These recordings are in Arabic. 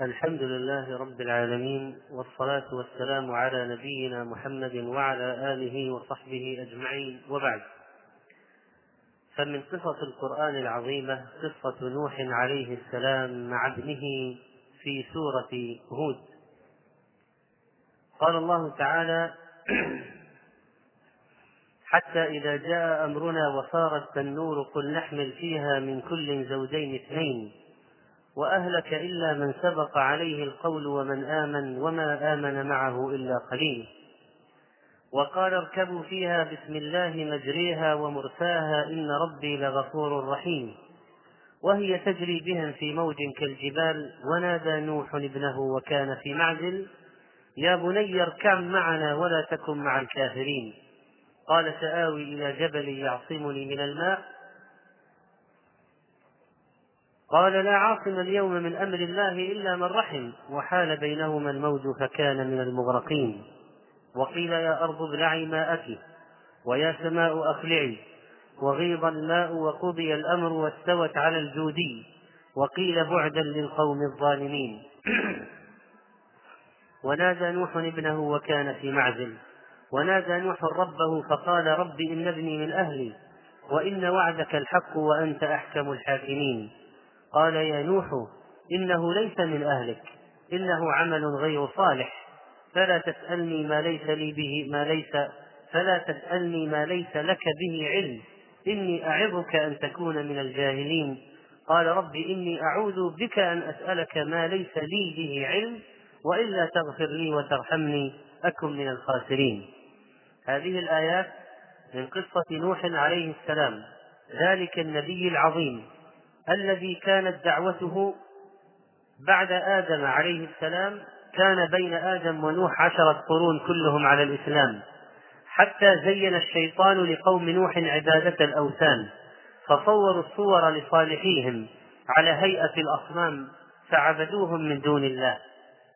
الحمد لله رب العالمين والصلاة والسلام على نبينا محمد وعلى آله وصحبه أجمعين. وبعد فمن قصص القرآن العظيمة قصة نوح عليه السلام مع ابنه في سورة هود. قال الله تعالى حتى إذا جاء أمرنا وصارت النور قل نحمل فيها من كل زوجين اثنين. وأهلك إلا من سبق عليه القول ومن آمن وما آمن معه إلا قليل. وقال اركبوا فيها بسم الله مجريها ومرساها إن ربي لغفور رحيم. وهي تجري بهم في موج كالجبال ونادى نوح ابنه وكان في معزل يا بني اركب معنا ولا تكن مع الكافرين. قال سآوي إلى جبل يعصمني من الماء قال لا عاصم اليوم من أمر الله إلا من رحم وحال بينهما الموج فكان من المغرقين. وقيل يا أرض ابلعي ماءك ويا سماء أقلعي وغيض الماء وقضي الأمر واستوت على الجودي. وقيل بعدا للقوم الظالمين. ونادى نوح ابنه وكان في معزل. ونادى نوح ربه فقال رب إن ابني من أهلي وإن وعدك الحق وأنت أحكم الحاكمين. قال يا نوح إنه ليس من أهلك إنه عمل غير صالح. فلا تسألني ما ليس لي به ما ليس فلا تسألني ما ليس لك به علم. إني أعظك أن تكون من الجاهلين. قال رب إني أعوذ بك أن أسألك ما ليس لي به علم وإلا تغفر لي وترحمني أكن من الخاسرين. هذه الآيات من قصة نوح عليه السلام ذلك النبي العظيم. الذي كانت دعوته بعد آدم عليه السلام كان بين آدم ونوح عشرة قرون كلهم على الإسلام. حتى زين الشيطان لقوم نوح عبادة الأوثان فصوروا الصور لصالحيهم على هيئة الأصنام فعبدوهم من دون الله.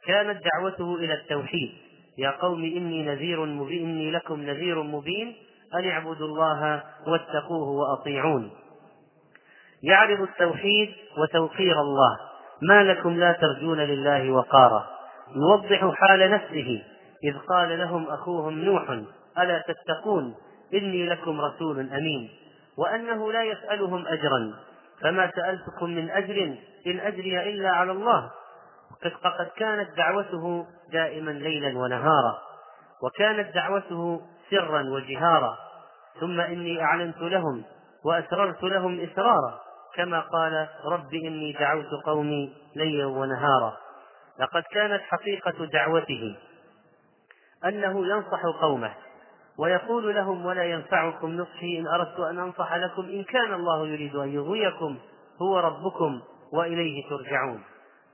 كانت دعوته إلى التوحيد. يا قوم إني نذير مبين إني لكم نذير مبين أن اعبدوا الله واتقوه وأطيعون. يعرض التوحيد وتوقير الله. ما لكم لا ترجون لله وقارا. يوضح حال نفسه. إذ قال لهم أخوهم نوح ألا تتقون؟ إني لكم رسول أمين. وأنه لا يسألهم أجرا. فما سألتكم من أجر إن أجري إلا على الله. فقد كانت دعوته دائما ليلا ونهارا. وكانت دعوته سرا وجهارا. ثم إني أعلنت لهم وأسررت لهم إسرارا. كما قال رب إني دعوت قومي ليلا ونهارا. لقد كانت حقيقة دعوته أنه ينصح قومه ويقول لهم ولا ينفعكم نصحي إن أردت أن أنصح لكم إن كان الله يريد أن يغويكم هو ربكم وإليه ترجعون.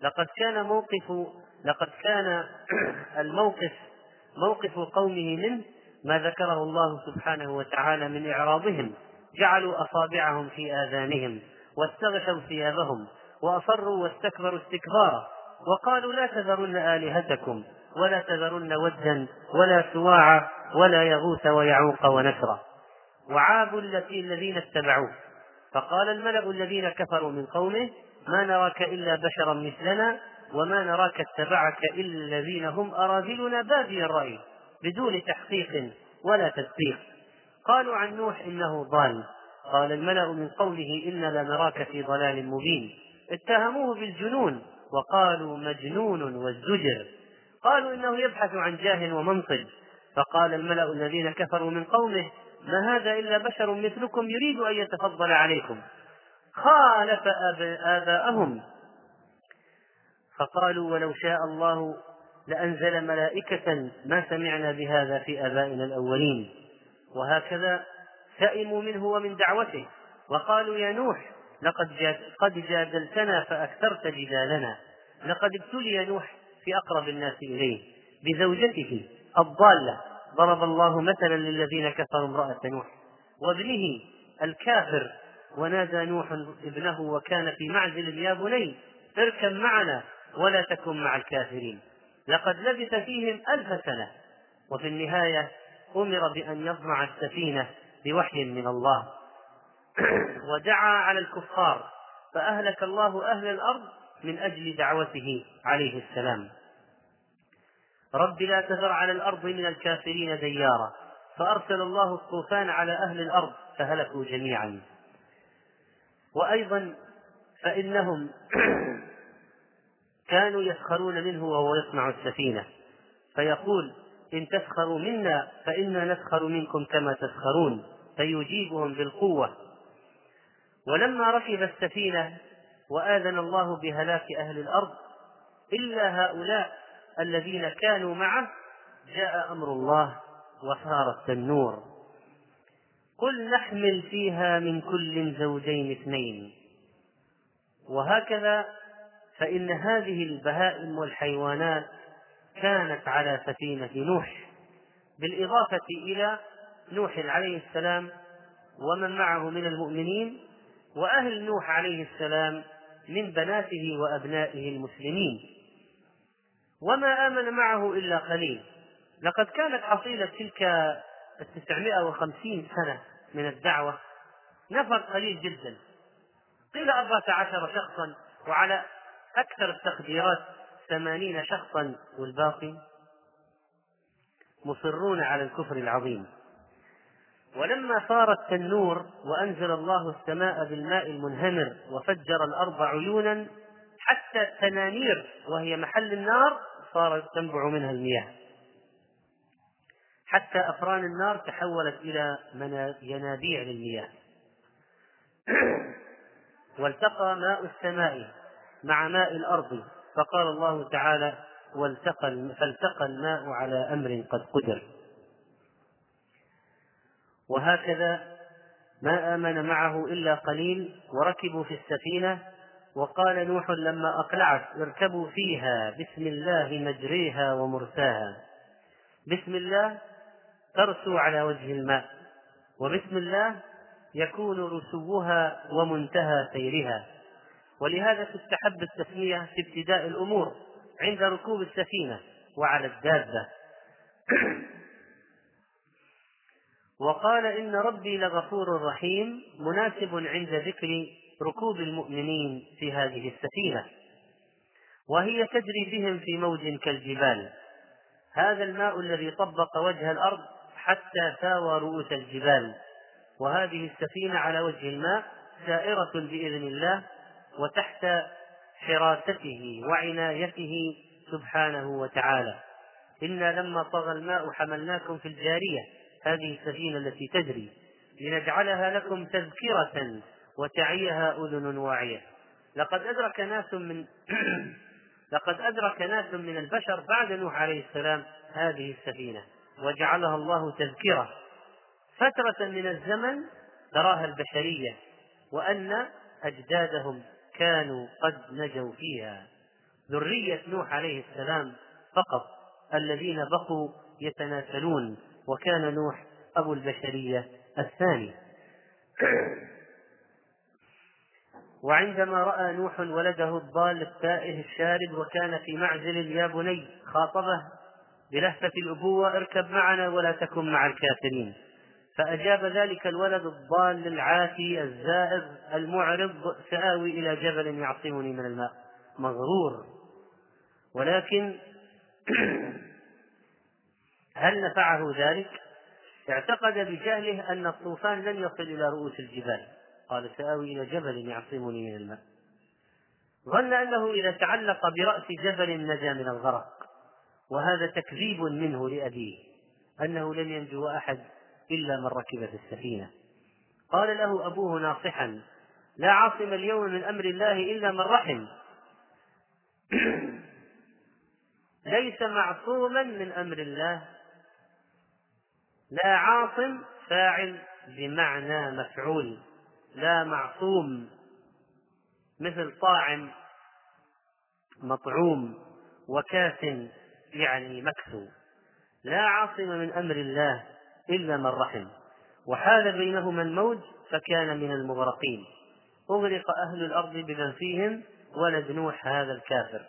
لقد كان موقف لقد كان الموقف موقف قومه منه ما ذكره الله سبحانه وتعالى من إعراضهم. جعلوا أصابعهم في آذانهم. واستغشوا ثيابهم وأصروا واستكبروا استكبارا وقالوا لا تذرن آلهتكم ولا تذرن ودا ولا سواعا ولا يغوث ويعوق ونسرا وعابوا الذين اتبعوه. فقال الملأ الذين كفروا من قومه ما نراك إلا بشرا مثلنا وما نراك اتبعك إلا الذين هم أراذلنا بادي الرأي بدون تحقيق ولا تدقيق قالوا عن نوح إنه ضال. قال الملأ من قوله إنا لنراك في ضلال مبين. اتهموه بالجنون وقالوا مجنون والزجر. قالوا إنه يبحث عن جاه ومنصب. فقال الملأ الذين كفروا من قومه ما هذا إلا بشر مثلكم يريد أن يتفضل عليكم. خالف آباءهم. فقالوا ولو شاء الله لأنزل ملائكة ما سمعنا بهذا في آبائنا الأولين. وهكذا سئموا منه ومن دعوته. وقالوا يا نوح لقد جاد قد جادلتنا فأكثرت جدالنا. لقد ابتلي نوح في أقرب الناس إليه بزوجته الضالة. ضرب الله مثلا للذين كفروا امرأة نوح. وابنه الكافر. ونادى نوح ابنه وكان في معزل يا بني اركب معنا ولا تكن مع الكافرين. لقد لبث فيهم ألف سنة. وفي النهاية أمر بأن يصنع السفينة. بوحي من الله. ودعا على الكفار فأهلك الله أهل الأرض من أجل دعوته عليه السلام. رب لا تذر على الأرض من الكافرين ديارا فأرسل الله الطوفان على أهل الأرض فهلكوا جميعا. وأيضا فإنهم كانوا يسخرون منه وهو يصنع السفينة. فيقول إن تسخروا منا فإنا نسخر منكم كما تسخرون. فيجيبهم بالقوة. ولما ركب السفينة وآذن الله بهلاك أهل الأرض إلا هؤلاء الذين كانوا معه جاء أمر الله وصار التنور. قل نحمل فيها من كل زوجين اثنين. وهكذا فإن هذه البهائم والحيوانات كانت على سفينة نوح بالإضافة إلى نوح عليه السلام ومن معه من المؤمنين وأهل نوح عليه السلام من بناته وأبنائه المسلمين. وما آمن معه إلا قليل. لقد كانت حصيلة تلك التسعمائة وخمسين سنة من الدعوة. نفر قليل جدا. قيل أربعة عشر شخصا وعلى أكثر التقديرات ثمانين شخصا والباقي مصرون على الكفر العظيم. ولما صار التنور وأنزل الله السماء بالماء المنهمر وفجر الأرض عيونا حتى التنانير وهي محل النار صارت تنبع منها المياه. حتى أفران النار تحولت إلى ينابيع للمياه. والتقى ماء السماء مع ماء الأرض فقال الله تعالى فالتقى الماء على أمر قد قدر. وهكذا ما آمن معه إلا قليل وركبوا في السفينة. وقال نوح لما أقلعت اركبوا فيها بسم الله مجريها ومرساها. بسم الله ترسو على وجه الماء وبسم الله يكون رسوها ومنتهى سيرها. ولهذا تستحب التسمية في ابتداء الأمور عند ركوب السفينة وعلى الدابة. وقال إن ربي لغفور رحيم مناسب عند ذكر ركوب المؤمنين في هذه السفينة وهي تجري بهم في موج كالجبال. هذا الماء الذي طبق وجه الأرض حتى ساوى رؤوس الجبال. وهذه السفينة على وجه الماء سائرة بإذن الله وتحت حراسته وعنايته سبحانه وتعالى. إنا لما طغى الماء حملناكم في الجارية. هذه السفينة التي تجري لنجعلها لكم تذكرة وتعيها أذن واعية. لقد أدرك ناس من لقد أدرك ناس من البشر بعد نوح عليه السلام هذه السفينة وجعلها الله تذكرة. فترة من الزمن تراها البشرية وأن أجدادهم كانوا قد نجوا فيها. ذرية نوح عليه السلام فقط الذين بقوا يتناسلون. وكان نوح أبو البشرية الثاني. وعندما رأى نوح ولده الضال التائه الشارد وكان في معزل يا بني خاطبه بلهفة الأبوة اركب معنا ولا تكن مع الكافرين. فأجاب ذلك الولد الضال العاتي الزائغ المعرض سآوي إلى جبل يعصمني من الماء. مغرور. ولكن هل نفعه ذلك؟ اعتقد بجهله أن الطوفان لن يصل إلى رؤوس الجبال. قال سآوي إلى جبل يعصمني من الماء. ظن أنه إذا تعلق برأس جبل نجا من الغرق وهذا تكذيب منه لأبيه أنه لن ينجو أحد إلا من ركب في السفينة. قال له أبوه ناصحا لا عاصم اليوم من أمر الله إلا من رحم. ليس معصوما من أمر الله لا عاصم فاعل بمعنى مفعول لا معصوم مثل طاعم مطعوم وكاس يعني مكسو لا عاصم من أمر الله إلا من رحم. وحال بينهما الموج فكان من المغرقين. أغرق أهل الأرض بمن فيهم ولد نوح هذا الكافر.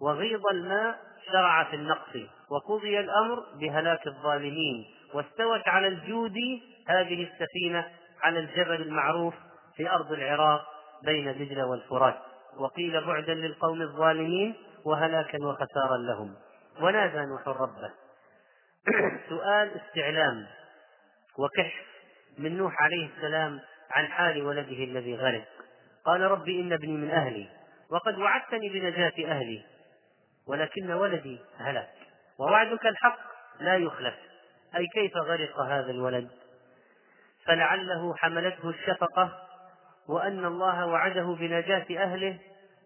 وغيض الماء شرع في النقص وقضي الأمر بهلاك الظالمين. واستوت على الجود هذه السفينة على الجبل المعروف في أرض العراق بين دجلة والفرات. وقيل بعدا للقوم الظالمين وهلاكا وخسارا لهم. ونادى نوح ربه. سؤال استعلام وكشف من نوح عليه السلام عن حال ولده الذي غرق. قال رب إن ابني من أهلي وقد وعدتني بنجاة أهلي ولكن ولدي هلك ووعدك الحق لا يخلف. أي كيف غرق هذا الولد؟ فلعله حملته الشفقة وأن الله وعده بنجاة أهله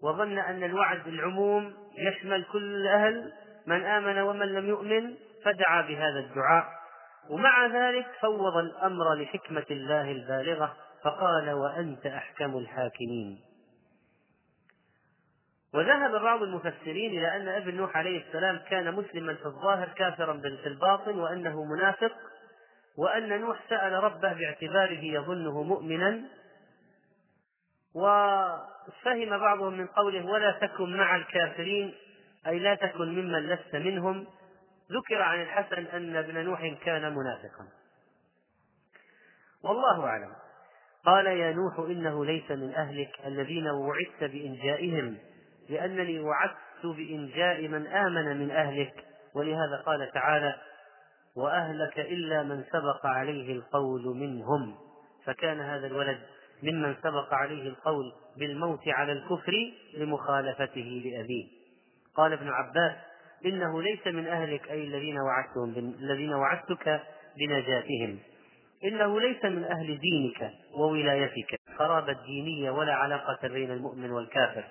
وظن أن الوعد العموم يشمل كل الأهل من آمن ومن لم يؤمن فدعا بهذا الدعاء. ومع ذلك فوض الأمر لحكمة الله البالغة فقال وأنت أحكم الحاكمين. وذهب بعض المفسرين إلى أن ابن نوح عليه السلام كان مسلما في الظاهر كافرا في الباطن وأنه منافق وأن نوح سأل ربه باعتباره يظنه مؤمنا. وفهم بعضهم من قوله ولا تكن مع الكافرين أي لا تكن ممن لست منهم ذكر عن الحسن أن ابن نوح كان منافقا. والله أعلم. قال يا نوح إنه ليس من أهلك الذين وعدت بإنجائهم لأنني وعدت بإنجاء من آمن من أهلك. ولهذا قال تعالى وأهلك إلا من سبق عليه القول منهم. فكان هذا الولد ممن سبق عليه القول بالموت على الكفر لمخالفته لأبيه. قال ابن عباس إنه ليس من أهلك أي الذين وعدتهم الذين وعدتك بنجاتهم. إنه ليس من أهل دينك وولايتك. قرابة دينية ولا علاقة بين المؤمن والكافر.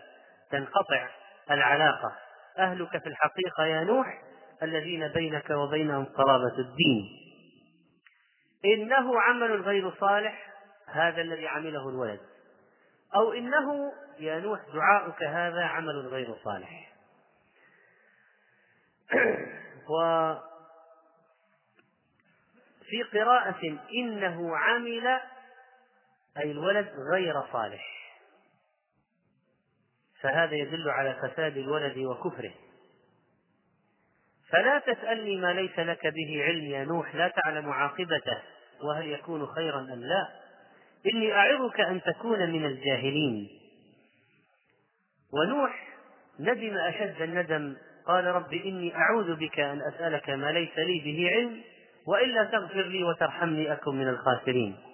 تنقطع العلاقة. أهلك في الحقيقة يا نوح الذين بينك وبينهم قرابة الدين. إنه عمل غير صالح هذا الذي عمله الولد. أو إنه يا نوح دعاؤك هذا عمل غير صالح. وفي قراءة إنه عمل أي الولد غير صالح. فهذا يدل على فساد الولد وكفره. فلا تسألني ما ليس لك به علم يا نوح لا تعلم عاقبته وهل يكون خيرا أم لا. إني أعظك أن تكون من الجاهلين. ونوح ندم أشد الندم قال رب إني أعوذ بك أن أسألك ما ليس لي به علم وإلا تغفر لي وترحمني أكن من الخاسرين.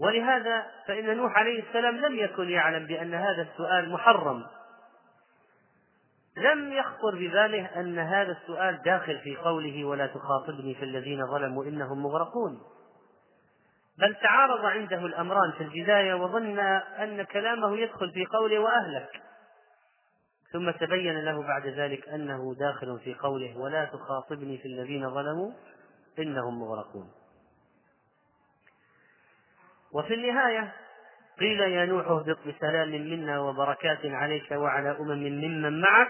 ولهذا فإن نوح عليه السلام لم يكن يعلم بأن هذا السؤال محرم. لم يخطر بباله أن هذا السؤال داخل في قوله ولا تخاطبني في الذين ظلموا إنهم مغرقون. بل تعارض عنده الأمران في البداية وظن أن كلامه يدخل في قوله وأهلك. ثم تبين له بعد ذلك أنه داخل في قوله ولا تخاطبني في الذين ظلموا إنهم مغرقون. وفي النهاية قيل يا نوح اهبط بسلام منا وبركات عليك وعلى أمم ممن معك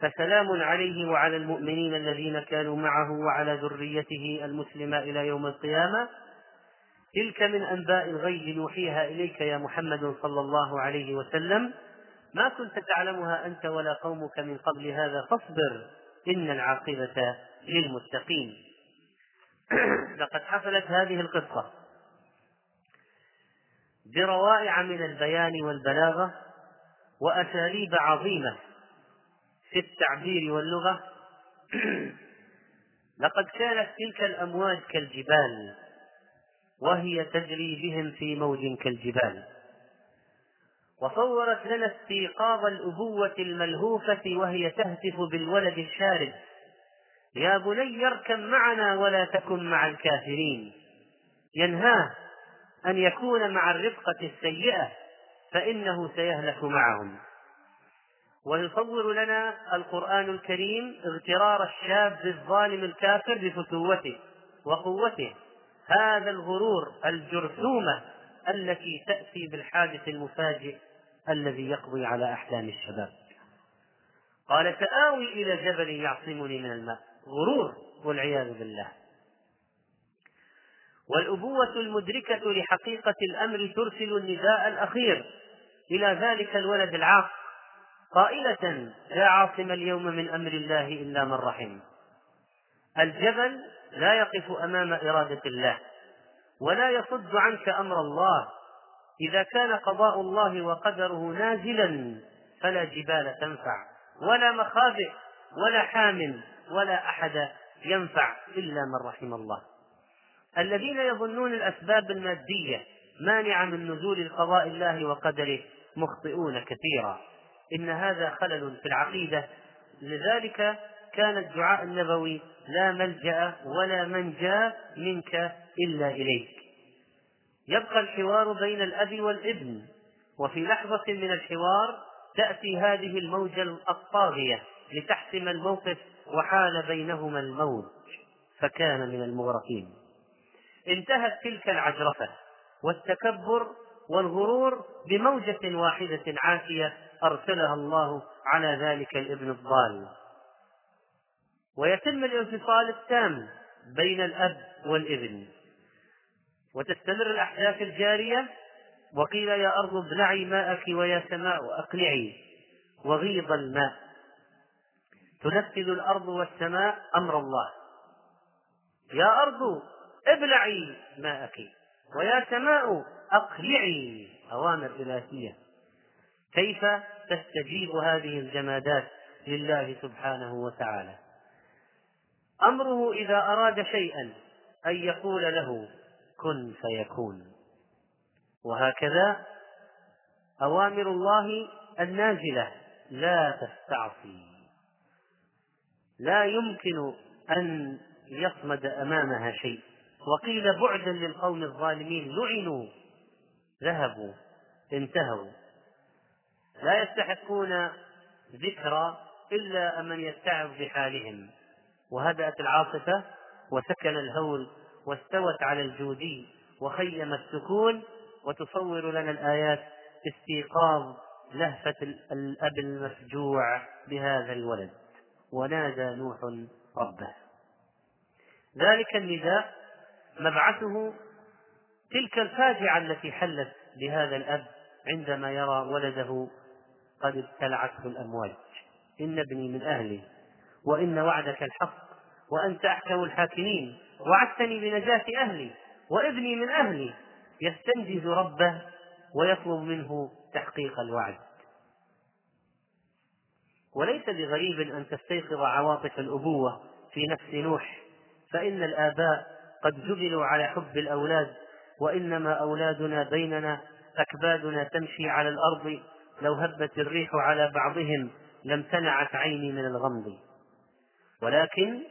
فسلام عليه وعلى المؤمنين الذين كانوا معه وعلى ذريته المسلمة إلى يوم القيامة. تلك من أنباء الغيب نوحيها إليك يا محمد صلى الله عليه وسلم. ما كنت تعلمها أنت ولا قومك من قبل هذا فاصبر إن العاقبة للمتقين. لقد حفلت هذه القصة. بروائع من البيان والبلاغة وأساليب عظيمة في التعبير واللغة. لقد كانت تلك الأمواج كالجبال وهي تجري بهم في موج كالجبال. وصورت لنا استيقاظ الأبوة الملهوفة وهي تهتف بالولد الشارد. يا بني اركب معنا ولا تكن مع الكافرين. ينهاه أن يكون مع الرفقة السيئة فإنه سيهلك معهم. ويصور لنا القرآن الكريم اغترار الشاب الظالم الكافر بفتوته وقوته. هذا الغرور الجرثومة التي تأتي بالحادث المفاجئ الذي يقضي على أحلام الشباب. قال سآوي إلى جبل يعصمني من الماء. غرور والعياذ بالله. والأبوة المدركة لحقيقة الأمر ترسل النداء الأخير. إلى ذلك الولد العاق. قائلة لا عاصم اليوم من أمر الله إلا من رحم. الجبل لا يقف أمام إرادة الله ولا يصد عنك أمر الله. إذا كان قضاء الله وقدره نازلا فلا جبال تنفع ولا مخابئ ولا حام ولا أحد ينفع إلا من رحم الله. الذين يظنون الأسباب المادية مانعة من نزول قضاء الله وقدره مخطئون كثيرا. إن هذا خلل في العقيدة. لذلك كان الدعاء النبوي لا ملجأ ولا منجأ منك إلا إليك. يبقى الحوار بين الأب والابن وفي لحظة من الحوار تأتي هذه الموجة الطاغية لتحسم الموقف وحال بينهما الموج فكان من المغرقين. انتهت تلك العجرفة والتكبر والغرور بموجة واحدة عافية أرسلها الله على ذلك الابن الضال. ويتم الانفصال التام بين الأب والابن. وتستمر الأحداث الجارية وقيل يا أرض ابلعي ماءك ويا سماء أقلعي وغيض الماء. تنفذ الأرض والسماء أمر الله. يا أرض ابلعي ماءك ويا سماء أقلعي أوامر إلهية. كيف تستجيب هذه الجمادات لله سبحانه وتعالى؟ أمره إذا أراد شيئا أن يقول له كن فيكون. وهكذا أوامر الله النازلة لا تستعصي. لا يمكن أن يصمد أمامها شيء. وقيل بعدا للقوم الظالمين لعنوا ذهبوا انتهوا. لا يستحقون ذكرى إلا من يتعظ بحالهم. وهدأت العاصفة وسكن الهول واستوت على الجودي وخيم السكون وتصور لنا الآيات استيقاظ لهفة الأب المفجوع بهذا الولد. ونادى نوح ربه. ذلك النداء مبعثه تلك الفاجعة التي حلت بهذا الأب عندما يرى ولده قد ابتلعته الأمواج. إن ابني من أهلي وإن وعدك الحق وأنت أحكم الحاكمين وعدتني بنجاة أهلي وابني من أهلي. يستنجز ربه ويطلب منه تحقيق الوعد. وليس بغريب أن تستيقظ عواطف الأبوة في نفس نوح فإن الآباء قد جبلوا على حب الأولاد وإنما أولادنا بيننا أكبادنا تمشي على الأرض لو هبت الريح على بعضهم لامتنعت عيني من الغمض. ولكن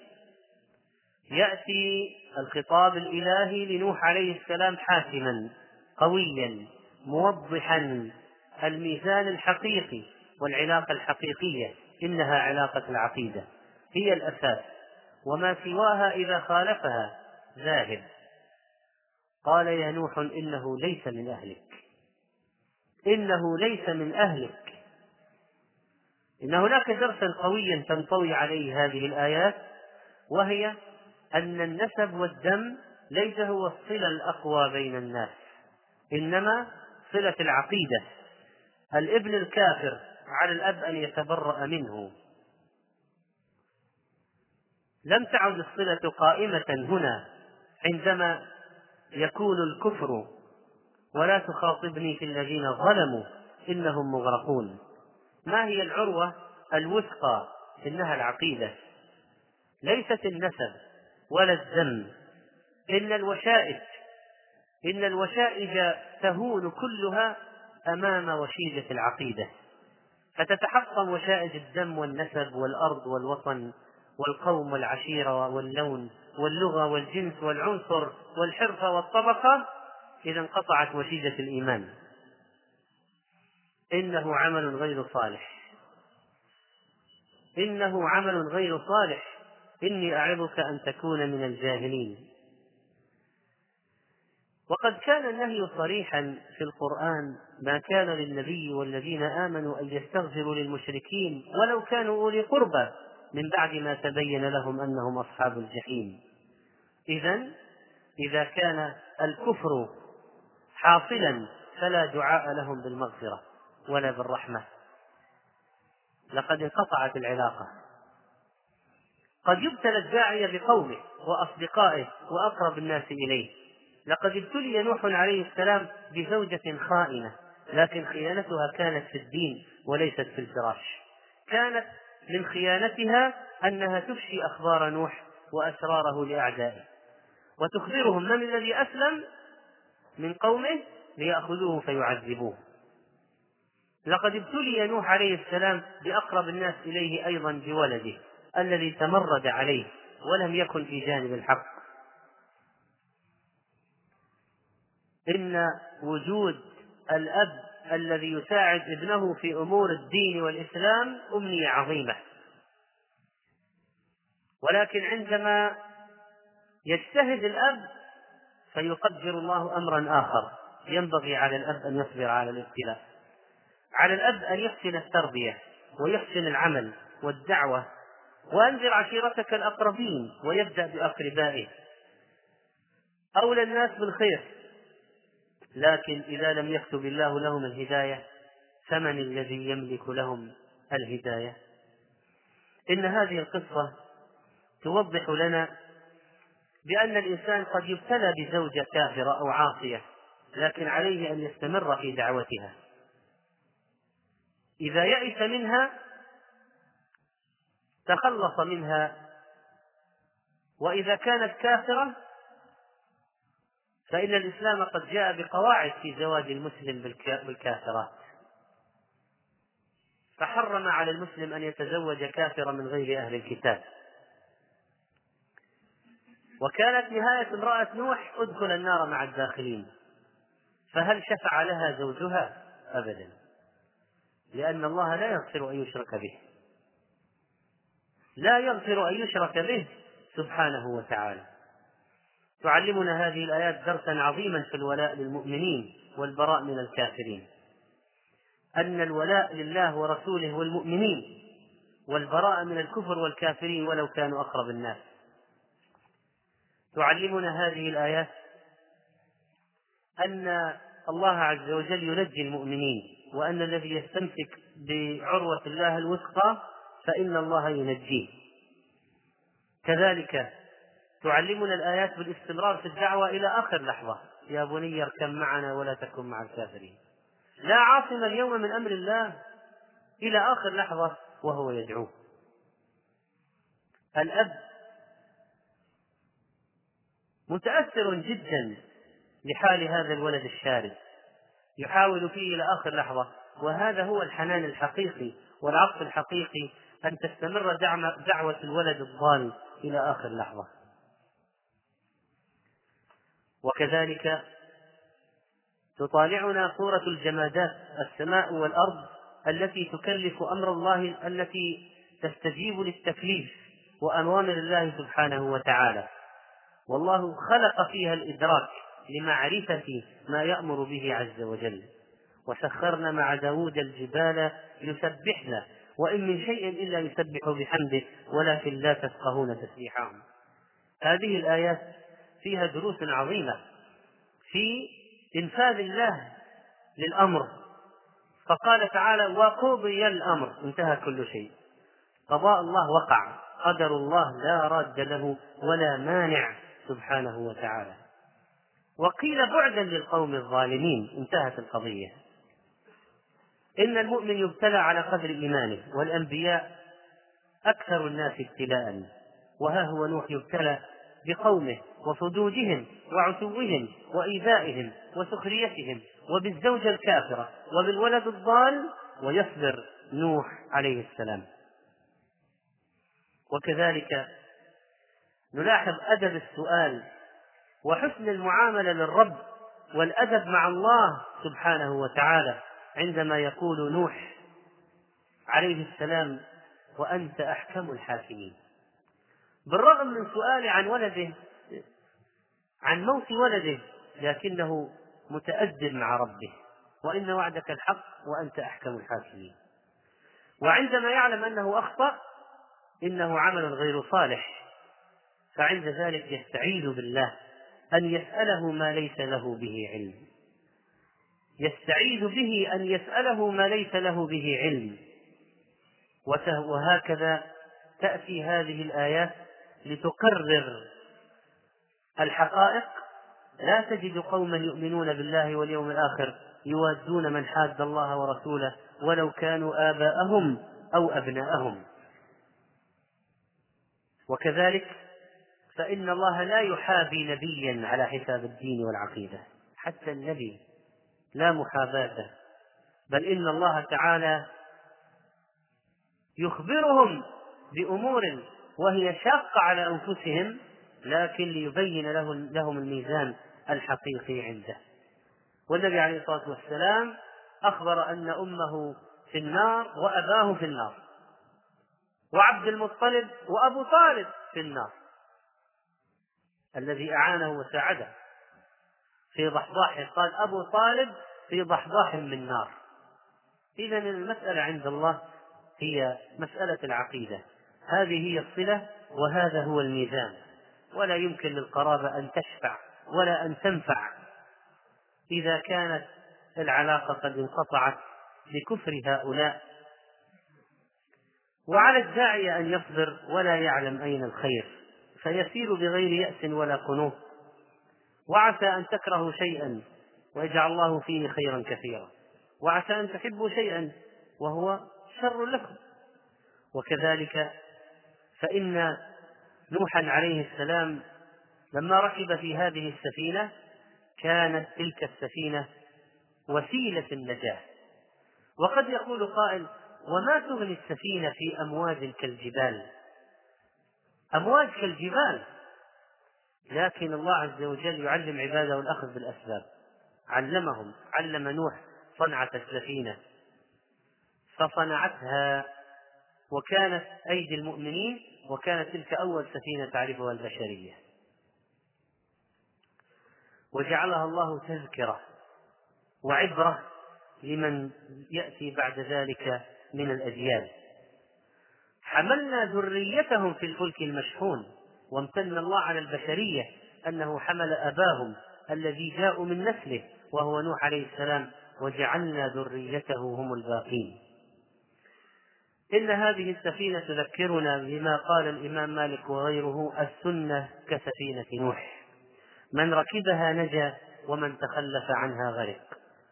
يأتي الخطاب الإلهي لنوح عليه السلام حاسما قويا موضحا الميزان الحقيقي والعلاقة الحقيقية إنها علاقة العقيدة هي الأساس. وما سواها إذا خالفها ذاهب قال يا نوح إنه ليس من أهلك. إنه ليس من أهلك. إن هناك درسا قويا تنطوي عليه هذه الآيات وهي أن النسب والدم ليس هو الصلة الأقوى بين الناس إنما صلة العقيدة. الابن الكافر على الأب أن يتبرأ منه. لم تعد الصلة قائمة هنا. عندما يكون الكفر ولا تخاطبني في الذين ظلموا إنهم مغرقون. ما هي العروة الوثقى إنها العقيدة؟ ليست النسب ولا الدم إن الوشائج إن الوشائج تهون كلها أمام وشيجة العقيدة. فتتحطم وشائج الدم والنسب والأرض والوطن والقوم والعشيرة واللون واللغة والجنس والعنصر والحرفة والطبقة إذا انقطعت وشيجة الإيمان. إنه عمل غير صالح. إنه عمل غير صالح. إني أعظك أن تكون من الجاهلين. وقد كان النهي صريحا في القرآن ما كان للنبي والذين آمنوا أن يستغفروا للمشركين ولو كانوا أولي قربى. من بعد ما تبين لهم أنهم أصحاب الجحيم. إذا إذا كان الكفر حاصلا فلا دعاء لهم بالمغفرة ولا بالرحمة. لقد انقطعت العلاقة. قد يبتلى الداعية بقومه وأصدقائه وأقرب الناس إليه. لقد ابتلي نوح عليه السلام بزوجة خائنة لكن خيانتها كانت في الدين وليست في الفراش. كانت من خيانتها أنها تفشي أخبار نوح وأسراره لأعدائه. وتخبرهم من الذي أسلم من قومه ليأخذوه فيعذبوه. لقد ابتلي نوح عليه السلام بأقرب الناس إليه أيضا بولده الذي تمرد عليه ولم يكن في جانب الحق. إن وجود الأب الذي يساعد ابنه في أمور الدين والإسلام أمنية عظيمة. ولكن عندما يجتهد الأب فيقدر الله أمرا آخر. ينبغي على الأب أن يصبر على الابتلاء. على الأب أن يحسن التربية ويحسن العمل والدعوة وأنذر عشيرتك الأقربين ويبدأ بأقربائه. أولى الناس بالخير. لكن إذا لم يكتب الله لهم الهداية فمن الذي يملك لهم الهداية؟ إن هذه القصة توضح لنا بأن الإنسان قد يبتلى بزوجة كافرة أو عاصية لكن عليه أن يستمر في دعوتها. إذا يئس منها تخلص منها. وإذا كانت كافرة فإن الإسلام قد جاء بقواعد في زواج المسلم بالكافرات فحرم على المسلم أن يتزوج كافرا من غير أهل الكتاب. وكانت نهاية امرأة نوح ادخل النار مع الداخلين. فهل شفع لها زوجها؟ أبدا. لأن الله لا يغفر أن يشرك به. لا يغفر أن يشرك به سبحانه وتعالى. تعلمنا هذه الآيات درسا عظيما في الولاء للمؤمنين والبراء من الكافرين. أن الولاء لله ورسوله والمؤمنين والبراء من الكفر والكافرين ولو كانوا أقرب الناس. تعلمنا هذه الآيات أن الله عز وجل ينجي المؤمنين وأن الذي يستمسك بعروة الله الوثقى فإن الله ينجيه. كذلك تعلمنا الآيات بالاستمرار في الدعوة إلى آخر لحظة. يا بني اركب معنا ولا تكن مع الكافرين. لا عاصم اليوم من أمر الله إلى آخر لحظة وهو يدعوه. الأب متأثر جدا لحال هذا الولد الشارد. يحاول فيه إلى آخر لحظة. وهذا هو الحنان الحقيقي والعطف الحقيقي أن تستمر دعوة الولد الضال إلى آخر لحظة. وكذلك تطالعنا صورة الجمادات السماء والأرض التي تكلف أمر الله التي تستجيب للتكليف وأوامر الله سبحانه وتعالى. والله خلق فيها الإدراك لمعرفة ما يأمر به عز وجل. وسخرنا مع داود الجبال يسبحنا وإن من شيء إلا يسبح بحمده ولكن لا تفقهون تسبيحهم. هذه الآيات فيها دروس عظيمة في إنفاذ الله للأمر. فقال تعالى وقضي الأمر. انتهى كل شيء. قضاء الله وقع. قدر الله لا راد له ولا مانع سبحانه وتعالى. وقيل بعدا للقوم الظالمين. انتهت القضية. إن المؤمن يبتلى على قدر إيمانه والأنبياء أكثر الناس ابتلاء. وها هو نوح يبتلى بقومه وصدودهم وعتوهم وإيذائهم وسخريتهم وبالزوجة الكافرة وبالولد الضال ويصبر نوح عليه السلام. وكذلك نلاحظ أدب السؤال وحسن المعاملة للرب والأدب مع الله سبحانه وتعالى عندما يقول نوح عليه السلام وأنت أحكم الحاكمين. بالرغم من سؤاله عن ولده عن موت ولده لكنه متأدب مع ربه. وإن وعدك الحق وأنت أحكم الحاكمين. وعندما يعلم أنه أخطأ إنه عمل غير صالح. فعند ذلك يستعيذ بالله أن يسأله ما ليس له به علم. يستعيذ به أن يسأله ما ليس له به علم. وهكذا تأتي هذه الآيات لتقرر الحقائق لا تجد قوما يؤمنون بالله واليوم الآخر يوادون من حاد الله ورسوله ولو كانوا آباءهم أو أبناءهم. وكذلك فإن الله لا يحابي نبيا على حساب الدين والعقيدة حتى النبي لا محاباة بل إن الله تعالى يخبرهم بأمور وهي شاقة على أنفسهم لكن ليبين لهم الميزان الحقيقي عنده. والنبي عليه الصلاة والسلام أخبر أن أمه في النار وأباه في النار وعبد المطلب وأبو طالب في النار الذي أعانه وساعده. في ضحضاح قال أبو طالب في ضحضاح من نار. إذا المسألة عند الله هي مسألة العقيدة. هذه هي الصلة وهذا هو الميزان. ولا يمكن للقرابة أن تشفع ولا أن تنفع. إذا كانت العلاقة قد انقطعت بكفر هؤلاء وعلى الداعية أن يصبر ولا يعلم أين الخير فيسير بغير يأس ولا قنوط. وعسى أن تكرهوا شيئا ويجعل الله فيه خيرا كثيرا. وعسى أن تحبوا شيئا وهو شر لكم. وكذلك فإن نوحا عليه السلام لما ركب في هذه السفينة كانت تلك السفينة وسيلة النجاة. وقد يقول قائل وما تغني السفينة في أمواج كالجبال؟ أمواج كالجبال. لكن الله عز وجل يعلم عباده الأخذ بالأسباب. علمهم. علم نوح صنعة السفينة. فصنعتها وكانت أيدي المؤمنين وكانت تلك أول سفينة تعرفها البشرية. وجعلها الله تذكرة وعبرة لمن يأتي بعد ذلك من الأجيال حملنا ذريتهم في الفلك المشحون وامتن الله على البشرية أنه حمل أباهم الذي جاءوا من نسله وهو نوح عليه السلام وجعلنا ذريته هم الباقين. إن هذه السفينة تذكرنا بما قال الإمام مالك وغيره السنة كسفينة نوح. من ركبها نجا ومن تخلف عنها غرق.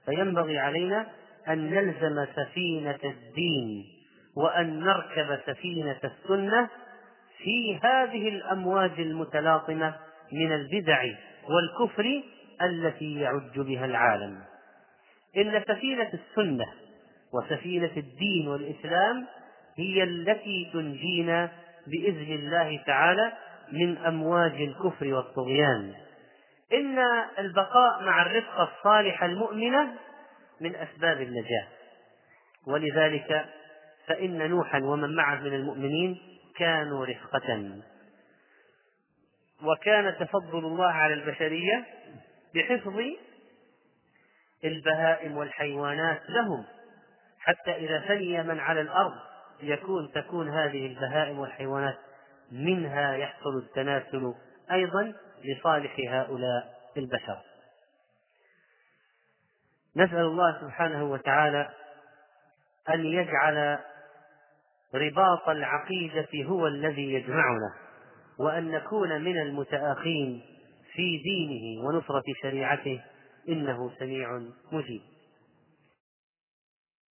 فينبغي علينا أن نلزم سفينة الدين وأن نركب سفينة السنة في هذه الأمواج المتلاطمة من البدع والكفر التي يعج بها العالم. إن سفينة السنة وسفينة الدين والإسلام هي التي تنجينا بإذن الله تعالى من أمواج الكفر والطغيان. إن البقاء مع الرفقة الصالحة المؤمنة من أسباب النجاة. ولذلك فإن نوحا ومن معه من المؤمنين كانوا رفقة. وكان تفضل الله على البشرية بحفظ البهائم والحيوانات لهم حتى إذا فني من على الأرض يكون تكون هذه البهائم والحيوانات منها يحصل التناسل أيضا لصالح هؤلاء البشر. نسأل الله سبحانه وتعالى أن يجعل رباط العقيدة هو الذي يجمعنا وأن نكون من المتآخين في دينه ونصرة شريعته إنه سميع مجيب.